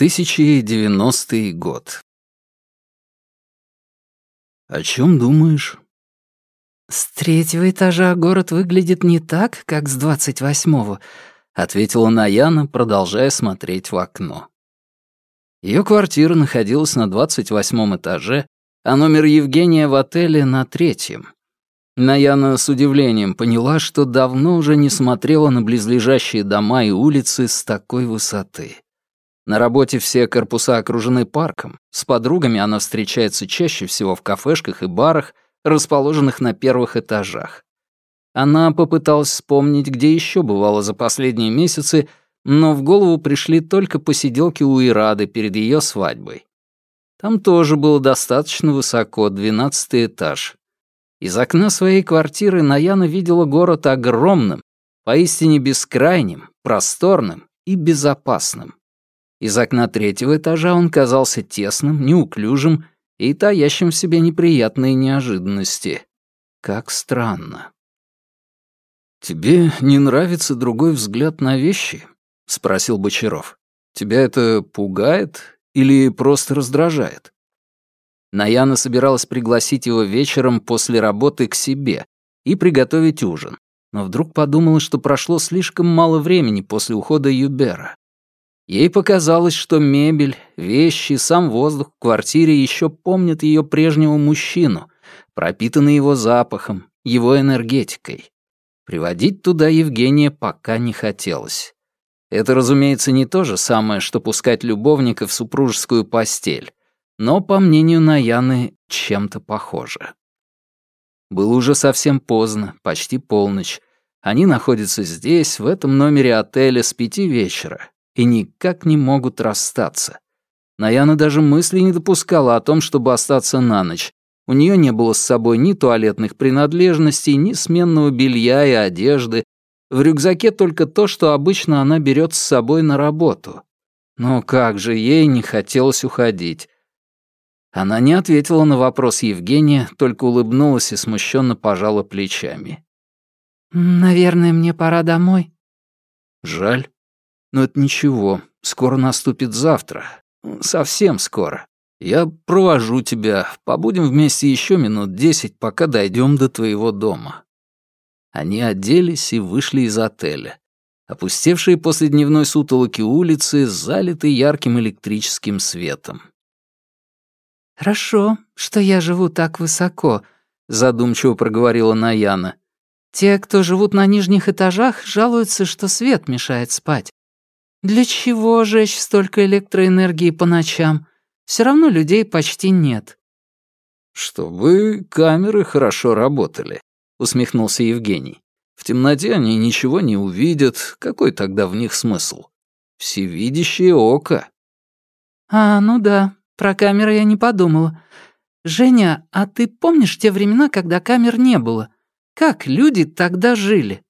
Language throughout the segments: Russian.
2090 год. «О чем думаешь?» «С третьего этажа город выглядит не так, как с двадцать восьмого», — ответила Наяна, продолжая смотреть в окно. Ее квартира находилась на двадцать восьмом этаже, а номер Евгения в отеле на третьем. Наяна с удивлением поняла, что давно уже не смотрела на близлежащие дома и улицы с такой высоты. На работе все корпуса окружены парком. С подругами она встречается чаще всего в кафешках и барах, расположенных на первых этажах. Она попыталась вспомнить, где еще бывала за последние месяцы, но в голову пришли только посиделки у Ирады перед ее свадьбой. Там тоже было достаточно высоко, двенадцатый этаж. Из окна своей квартиры Наяна видела город огромным, поистине бескрайним, просторным и безопасным. Из окна третьего этажа он казался тесным, неуклюжим и таящим в себе неприятные неожиданности. Как странно. «Тебе не нравится другой взгляд на вещи?» — спросил Бочаров. «Тебя это пугает или просто раздражает?» Наяна собиралась пригласить его вечером после работы к себе и приготовить ужин, но вдруг подумала, что прошло слишком мало времени после ухода Юбера. Ей показалось, что мебель, вещи, сам воздух в квартире еще помнят ее прежнего мужчину, пропитанный его запахом, его энергетикой. Приводить туда Евгения пока не хотелось. Это, разумеется, не то же самое, что пускать любовника в супружескую постель, но, по мнению Наяны, чем-то похоже. Было уже совсем поздно, почти полночь. Они находятся здесь, в этом номере отеля с пяти вечера, и никак не могут расстаться. Наяна даже мысли не допускала о том, чтобы остаться на ночь. У нее не было с собой ни туалетных принадлежностей, ни сменного белья и одежды. В рюкзаке только то, что обычно она берет с собой на работу. Но как же ей не хотелось уходить. Она не ответила на вопрос Евгения, только улыбнулась и смущенно пожала плечами. «Наверное, мне пора домой». «Жаль. Но это ничего, скоро наступит завтра. Совсем скоро. Я провожу тебя, побудем вместе еще минут десять, пока дойдем до твоего дома». Они оделись и вышли из отеля. Опустевшие после дневной сутолоки улицы залиты ярким электрическим светом. «Хорошо, что я живу так высоко», — задумчиво проговорила Наяна. «Те, кто живут на нижних этажах, жалуются, что свет мешает спать. Для чего жечь столько электроэнергии по ночам? Все равно людей почти нет. Чтобы камеры хорошо работали, усмехнулся Евгений. В темноте они ничего не увидят, какой тогда в них смысл? Всевидящее око. А, ну да, про камеры я не подумала. Женя, а ты помнишь те времена, когда камер не было? Как люди тогда жили?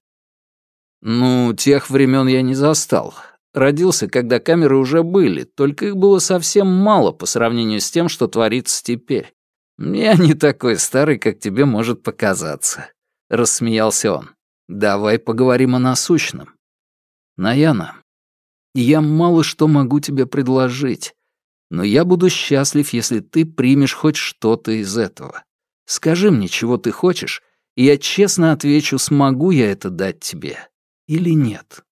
Ну, тех времен я не застал. Родился, когда камеры уже были, только их было совсем мало по сравнению с тем, что творится теперь. Я не такой старый, как тебе может показаться», — рассмеялся он. «Давай поговорим о насущном. Наяна, я мало что могу тебе предложить, но я буду счастлив, если ты примешь хоть что-то из этого. Скажи мне, чего ты хочешь, и я честно отвечу, смогу я это дать тебе или нет».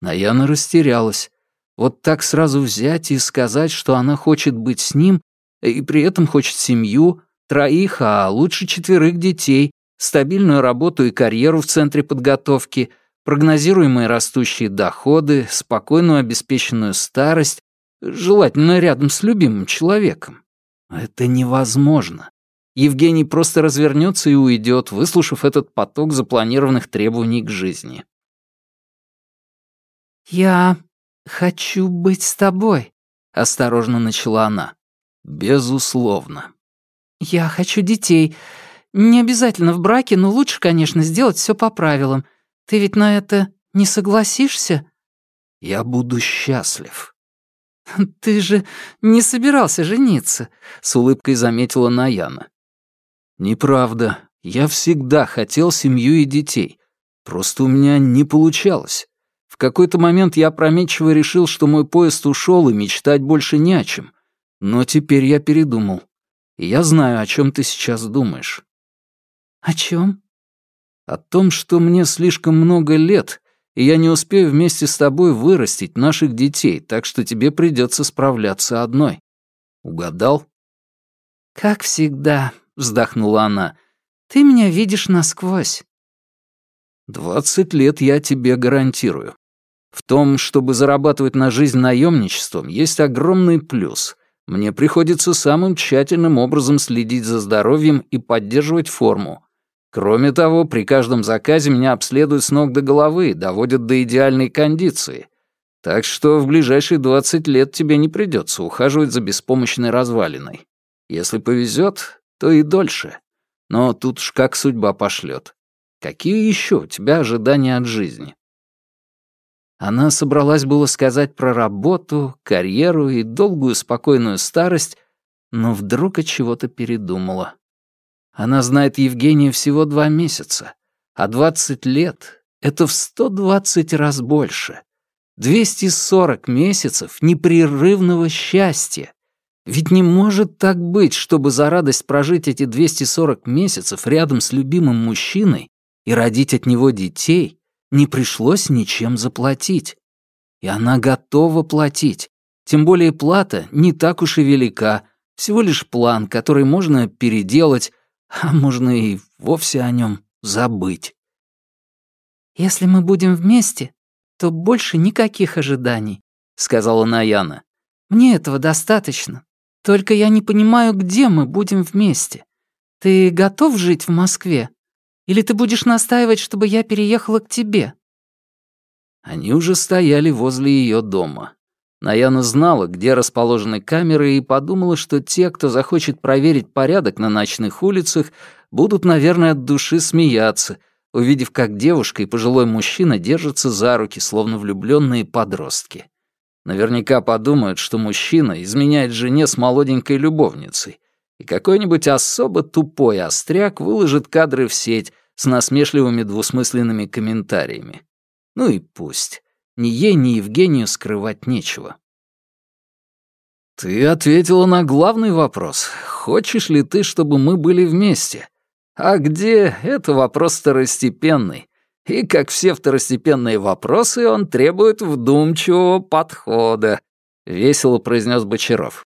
Наяна растерялась. Вот так сразу взять и сказать, что она хочет быть с ним, и при этом хочет семью, троих, а лучше четверых детей, стабильную работу и карьеру в центре подготовки, прогнозируемые растущие доходы, спокойную обеспеченную старость, желательно рядом с любимым человеком. Это невозможно. Евгений просто развернется и уйдет, выслушав этот поток запланированных требований к жизни. «Я хочу быть с тобой», — осторожно начала она. «Безусловно». «Я хочу детей. Не обязательно в браке, но лучше, конечно, сделать все по правилам. Ты ведь на это не согласишься?» «Я буду счастлив». «Ты же не собирался жениться», — с улыбкой заметила Наяна. «Неправда. Я всегда хотел семью и детей. Просто у меня не получалось. В какой-то момент я опрометчиво решил, что мой поезд ушел и мечтать больше не о чем. Но теперь я передумал. И я знаю, о чем ты сейчас думаешь. О чем? О том, что мне слишком много лет, и я не успею вместе с тобой вырастить наших детей, так что тебе придется справляться одной. Угадал? Как всегда, вздохнула она. Ты меня видишь насквозь. Двадцать лет я тебе гарантирую. В том, чтобы зарабатывать на жизнь наемничеством, есть огромный плюс. Мне приходится самым тщательным образом следить за здоровьем и поддерживать форму. Кроме того, при каждом заказе меня обследуют с ног до головы, доводят до идеальной кондиции. Так что в ближайшие 20 лет тебе не придется ухаживать за беспомощной развалиной. Если повезет, то и дольше. Но тут уж как судьба пошлет. Какие еще у тебя ожидания от жизни? Она собралась было сказать про работу, карьеру и долгую спокойную старость, но вдруг от чего-то передумала. Она знает Евгения всего два месяца, а двадцать лет — это в сто двадцать раз больше. Двести сорок месяцев непрерывного счастья. Ведь не может так быть, чтобы за радость прожить эти 240 месяцев рядом с любимым мужчиной и родить от него детей не пришлось ничем заплатить. И она готова платить. Тем более плата не так уж и велика, всего лишь план, который можно переделать, а можно и вовсе о нем забыть. «Если мы будем вместе, то больше никаких ожиданий», — сказала Наяна. «Мне этого достаточно. Только я не понимаю, где мы будем вместе. Ты готов жить в Москве? Или ты будешь настаивать, чтобы я переехала к тебе?» Они уже стояли возле ее дома. Наяна знала, где расположены камеры, и подумала, что те, кто захочет проверить порядок на ночных улицах, будут, наверное, от души смеяться, увидев, как девушка и пожилой мужчина держатся за руки, словно влюбленные подростки. Наверняка подумают, что мужчина изменяет жене с молоденькой любовницей, и какой-нибудь особо тупой остряк выложит кадры в сеть с насмешливыми двусмысленными комментариями. Ну и пусть. Ни ей, ни Евгению скрывать нечего. «Ты ответила на главный вопрос. Хочешь ли ты, чтобы мы были вместе? А где — это вопрос второстепенный. И, как все второстепенные вопросы, он требует вдумчивого подхода», — весело произнес Бочаров.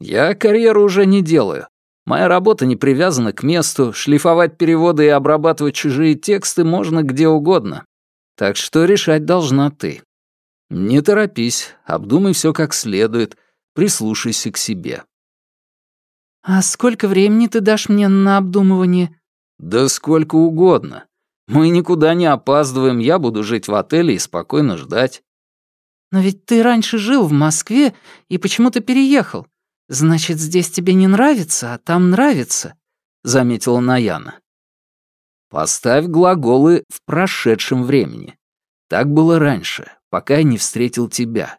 «Я карьеру уже не делаю. Моя работа не привязана к месту, шлифовать переводы и обрабатывать чужие тексты можно где угодно. Так что решать должна ты. Не торопись, обдумай все как следует, прислушайся к себе. «А сколько времени ты дашь мне на обдумывание?» «Да сколько угодно. Мы никуда не опаздываем, я буду жить в отеле и спокойно ждать». «Но ведь ты раньше жил в Москве и почему-то переехал. Значит, здесь тебе не нравится, а там нравится», — заметила Наяна. Поставь глаголы в прошедшем времени. Так было раньше, пока я не встретил тебя.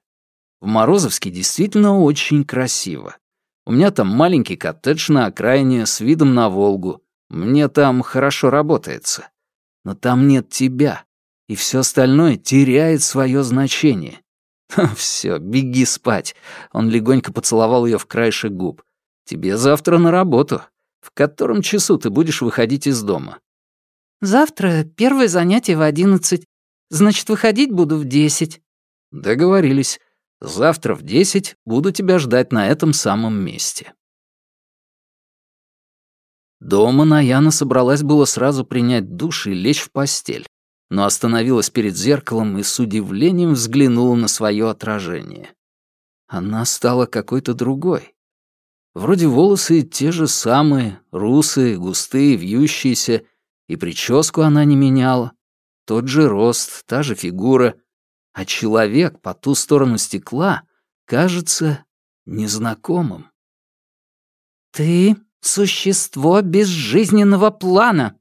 В Морозовске действительно очень красиво. У меня там маленький коттедж на окраине с видом на Волгу. Мне там хорошо работается. Но там нет тебя, и все остальное теряет свое значение. Все, беги спать. Он легонько поцеловал ее в краешек губ. Тебе завтра на работу. В котором часу ты будешь выходить из дома? Завтра первое занятие в одиннадцать. Значит, выходить буду в десять». «Договорились. Завтра в десять буду тебя ждать на этом самом месте». Дома Наяна собралась было сразу принять душ и лечь в постель, но остановилась перед зеркалом и с удивлением взглянула на свое отражение. Она стала какой-то другой. Вроде волосы те же самые, русые, густые, вьющиеся, и прическу она не меняла. Тот же рост, та же фигура. А человек по ту сторону стекла кажется незнакомым. «Ты — существо безжизненного плана», —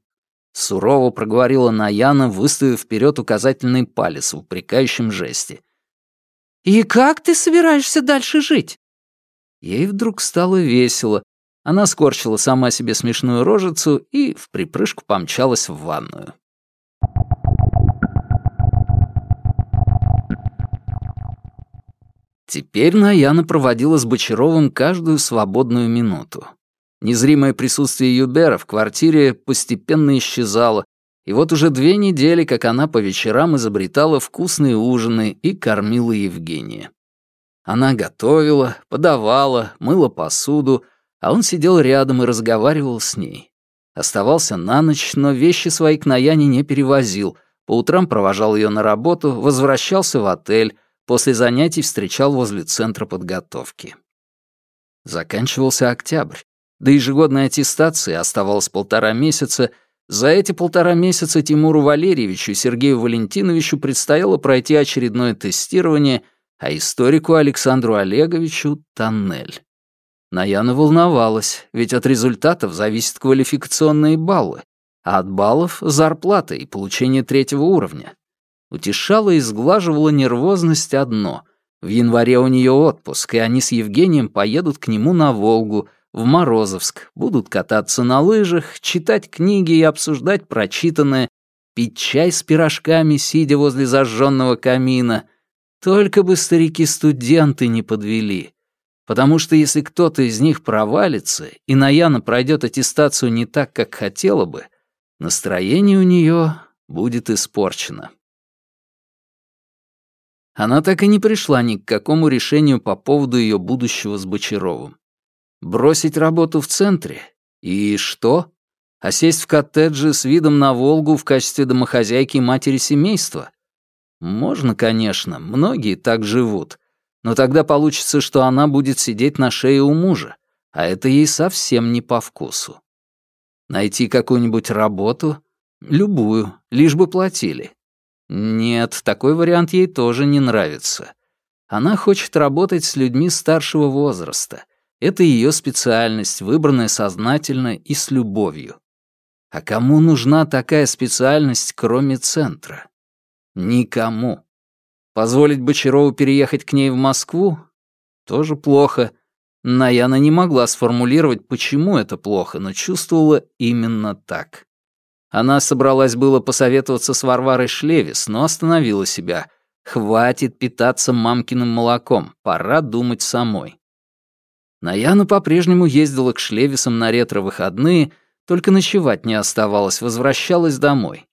сурово проговорила Наяна, выставив вперед указательный палец в упрекающем жесте. «И как ты собираешься дальше жить?» Ей вдруг стало весело, она скорчила сама себе смешную рожицу и в припрыжку помчалась в ванную. Теперь Наяна проводила с Бочаровым каждую свободную минуту. Незримое присутствие Юбера в квартире постепенно исчезало, и вот уже две недели, как она по вечерам изобретала вкусные ужины и кормила Евгения. Она готовила, подавала, мыла посуду, а он сидел рядом и разговаривал с ней. Оставался на ночь, но вещи свои к Наяне не перевозил, по утрам провожал ее на работу, возвращался в отель, после занятий встречал возле центра подготовки. Заканчивался октябрь. До ежегодной аттестации оставалось полтора месяца. За эти полтора месяца Тимуру Валерьевичу и Сергею Валентиновичу предстояло пройти очередное тестирование, а историку Александру Олеговичу — тоннель. Наяна волновалась, ведь от результатов зависят квалификационные баллы, а от баллов — зарплата и получение третьего уровня. Утешало и сглаживало нервозность одно — в январе у нее отпуск, и они с Евгением поедут к нему на Волгу — в Морозовск, будут кататься на лыжах, читать книги и обсуждать прочитанное, пить чай с пирожками, сидя возле зажженного камина. Только бы старики-студенты не подвели. Потому что если кто-то из них провалится, и Наяна пройдет аттестацию не так, как хотела бы, настроение у нее будет испорчено. Она так и не пришла ни к какому решению по поводу ее будущего с Бочаровым. Бросить работу в центре? И что? А сесть в коттедже с видом на Волгу в качестве домохозяйки и матери семейства? Можно, конечно, многие так живут. Но тогда получится, что она будет сидеть на шее у мужа, а это ей совсем не по вкусу. Найти какую-нибудь работу? Любую, лишь бы платили. Нет, такой вариант ей тоже не нравится. Она хочет работать с людьми старшего возраста, это ее специальность, выбранная сознательно и с любовью. А кому нужна такая специальность, кроме центра? Никому. Позволить Бочарову переехать к ней в Москву? Тоже плохо. Наяна не могла сформулировать, почему это плохо, но чувствовала именно так. Она собралась было посоветоваться с Варварой Шлевис, но остановила себя. Хватит питаться мамкиным молоком, пора думать самой. Наяна по-прежнему ездила к Шлевисам на ретро-выходные, только ночевать не оставалось, возвращалась домой.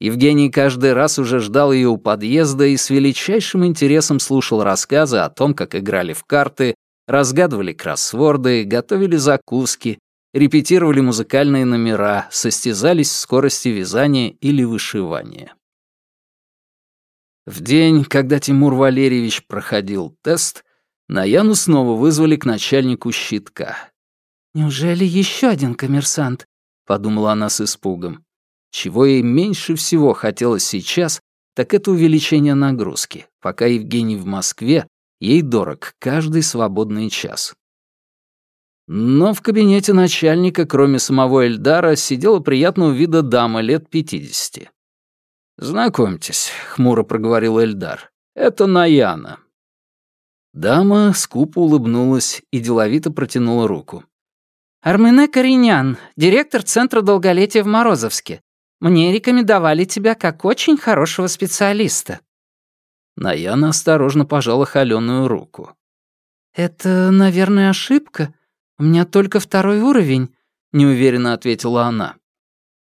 Евгений каждый раз уже ждал ее у подъезда и с величайшим интересом слушал рассказы о том, как играли в карты, разгадывали кроссворды, готовили закуски, репетировали музыкальные номера, состязались в скорости вязания или вышивания. В день, когда Тимур Валерьевич проходил тест, Наяну снова вызвали к начальнику щитка. «Неужели еще один коммерсант?» — подумала она с испугом. Чего ей меньше всего хотелось сейчас, так это увеличение нагрузки. Пока Евгений в Москве, ей дорог каждый свободный час. Но в кабинете начальника, кроме самого Эльдара, сидела приятного вида дама лет пятидесяти. «Знакомьтесь», — хмуро проговорил Эльдар, — «это Наяна, Дама скупо улыбнулась и деловито протянула руку. «Армене Коренян, директор Центра долголетия в Морозовске. Мне рекомендовали тебя как очень хорошего специалиста». Наяна осторожно пожала холеную руку. «Это, наверное, ошибка. У меня только второй уровень», — неуверенно ответила она.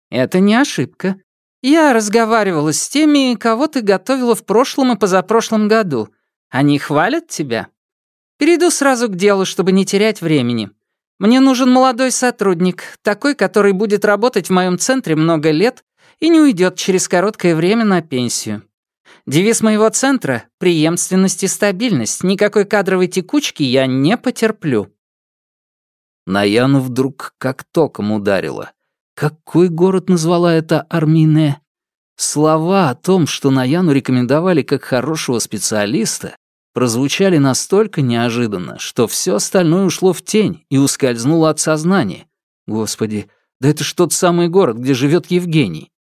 «Это не ошибка. Я разговаривала с теми, кого ты готовила в прошлом и позапрошлом году. Они хвалят тебя? Перейду сразу к делу, чтобы не терять времени. Мне нужен молодой сотрудник, такой, который будет работать в моем центре много лет и не уйдет через короткое время на пенсию. Девиз моего центра — преемственность и стабильность. Никакой кадровой текучки я не потерплю. Наяну вдруг как током ударила. Какой город назвала это Армине? Слова о том, что Наяну рекомендовали как хорошего специалиста, прозвучали настолько неожиданно, что все остальное ушло в тень и ускользнуло от сознания. Господи, да это ж тот самый город, где живет Евгений.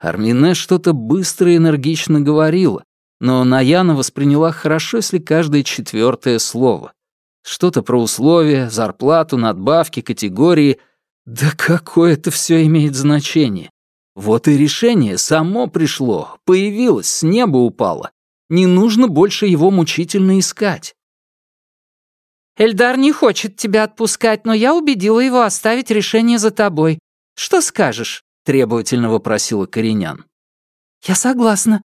Армине что-то быстро и энергично говорила, но Наяна восприняла хорошо, если каждое четвертое слово. Что-то про условия, зарплату, надбавки, категории. Да какое это все имеет значение? Вот и решение само пришло, появилось, с неба упало. Не нужно больше его мучительно искать. Эльдар не хочет тебя отпускать, но я убедила его оставить решение за тобой. Что скажешь?» — требовательно вопросила Коренян. «Я согласна».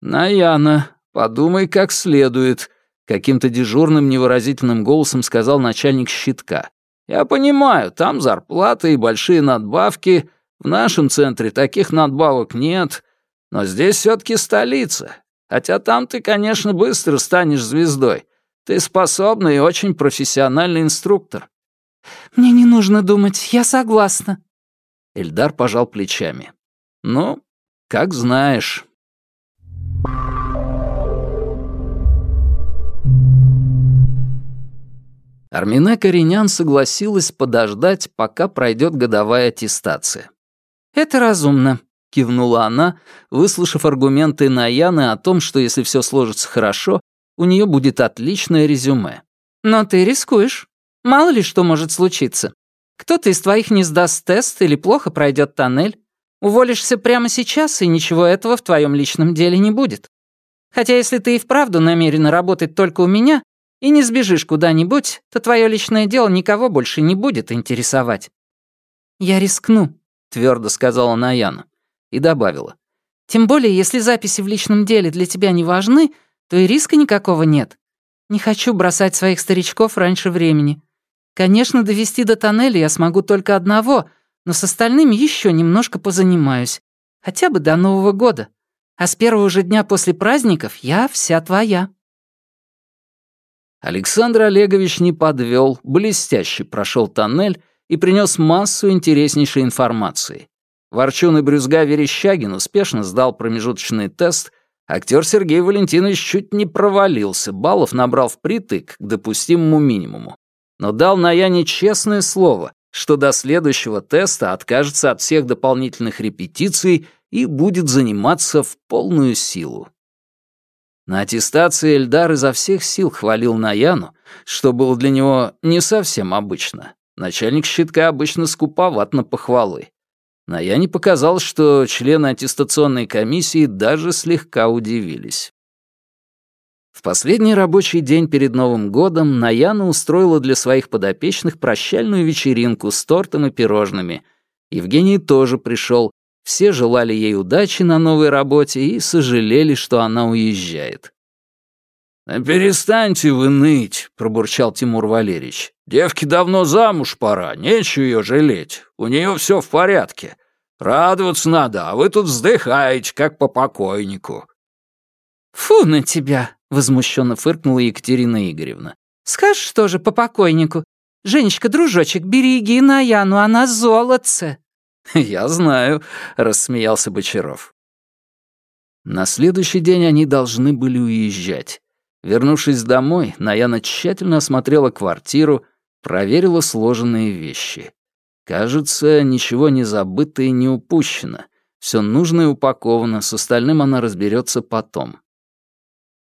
«Наяна, подумай как следует», — каким-то дежурным невыразительным голосом сказал начальник щитка. «Я понимаю, там зарплаты и большие надбавки. В нашем центре таких надбавок нет. Но здесь все таки столица. Хотя там ты, конечно, быстро станешь звездой. Ты способный и очень профессиональный инструктор». «Мне не нужно думать, я согласна». Эльдар пожал плечами. «Ну, как знаешь». Армина Коренян согласилась подождать, пока пройдет годовая аттестация. «Это разумно», — кивнула она, выслушав аргументы Наяны о том, что если все сложится хорошо, у нее будет отличное резюме. «Но ты рискуешь. Мало ли что может случиться. Кто-то из твоих не сдаст тест или плохо пройдет тоннель. Уволишься прямо сейчас, и ничего этого в твоем личном деле не будет. Хотя если ты и вправду намерена работать только у меня и не сбежишь куда-нибудь, то твое личное дело никого больше не будет интересовать». «Я рискну», — твердо сказала Наяна и добавила. «Тем более, если записи в личном деле для тебя не важны, то и риска никакого нет. Не хочу бросать своих старичков раньше времени. Конечно, довести до тоннеля я смогу только одного, но с остальными еще немножко позанимаюсь. Хотя бы до Нового года. А с первого же дня после праздников я вся твоя». Александр Олегович не подвел, блестяще прошел тоннель и принес массу интереснейшей информации. Ворчун и брюзга Верещагин успешно сдал промежуточный тест Актер Сергей Валентинович чуть не провалился, баллов набрал впритык к допустимому минимуму. Но дал Наяне честное слово, что до следующего теста откажется от всех дополнительных репетиций и будет заниматься в полную силу. На аттестации Эльдар изо всех сил хвалил Наяну, что было для него не совсем обычно. Начальник щитка обычно скуповат на похвалы. Но я не показал, что члены аттестационной комиссии даже слегка удивились. В последний рабочий день перед Новым годом Наяна устроила для своих подопечных прощальную вечеринку с тортом и пирожными. Евгений тоже пришел. Все желали ей удачи на новой работе и сожалели, что она уезжает. «Перестаньте вы ныть», — пробурчал Тимур Валерьевич. «Девке давно замуж пора, нечего ее жалеть. У нее все в порядке. Радоваться надо, а вы тут вздыхаете, как по покойнику». «Фу на тебя!» — возмущенно фыркнула Екатерина Игоревна. «Скажешь тоже по покойнику. Женечка, дружочек, береги Наяну, она золотце». «Я знаю», — рассмеялся Бочаров. На следующий день они должны были уезжать. Вернувшись домой, Наяна тщательно осмотрела квартиру, проверила сложенные вещи. Кажется, ничего не забыто и не упущено. Все нужное упаковано, с остальным она разберется потом.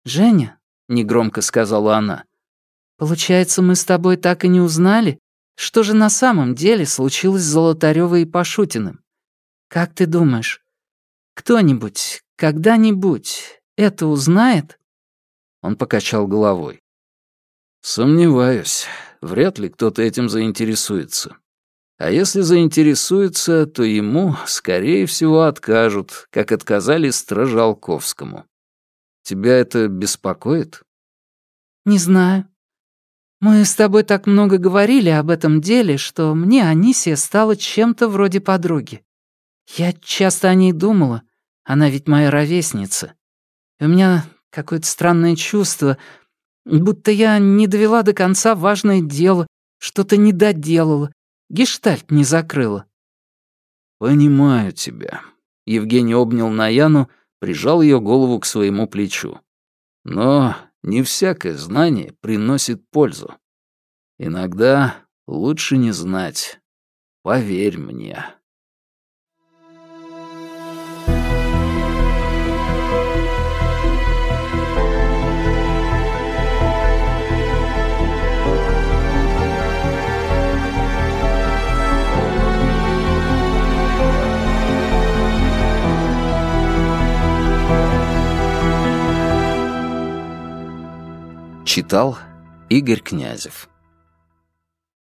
«Женя», — негромко сказала она, — «получается, мы с тобой так и не узнали, что же на самом деле случилось с Золотарёвой и Пашутиным? Как ты думаешь, кто-нибудь, когда-нибудь это узнает?» Он покачал головой. «Сомневаюсь. Вряд ли кто-то этим заинтересуется. А если заинтересуется, то ему, скорее всего, откажут, как отказали Стражалковскому. Тебя это беспокоит? Не знаю. Мы с тобой так много говорили об этом деле, что мне Анисия стала чем-то вроде подруги. Я часто о ней думала, она ведь моя ровесница. И у меня какое-то странное чувство, будто я не довела до конца важное дело, что-то не доделала, Гештальт не закрыла». «Понимаю тебя». Евгений обнял Наяну, прижал ее голову к своему плечу. «Но не всякое знание приносит пользу. Иногда лучше не знать. Поверь мне». Читал Игорь Князев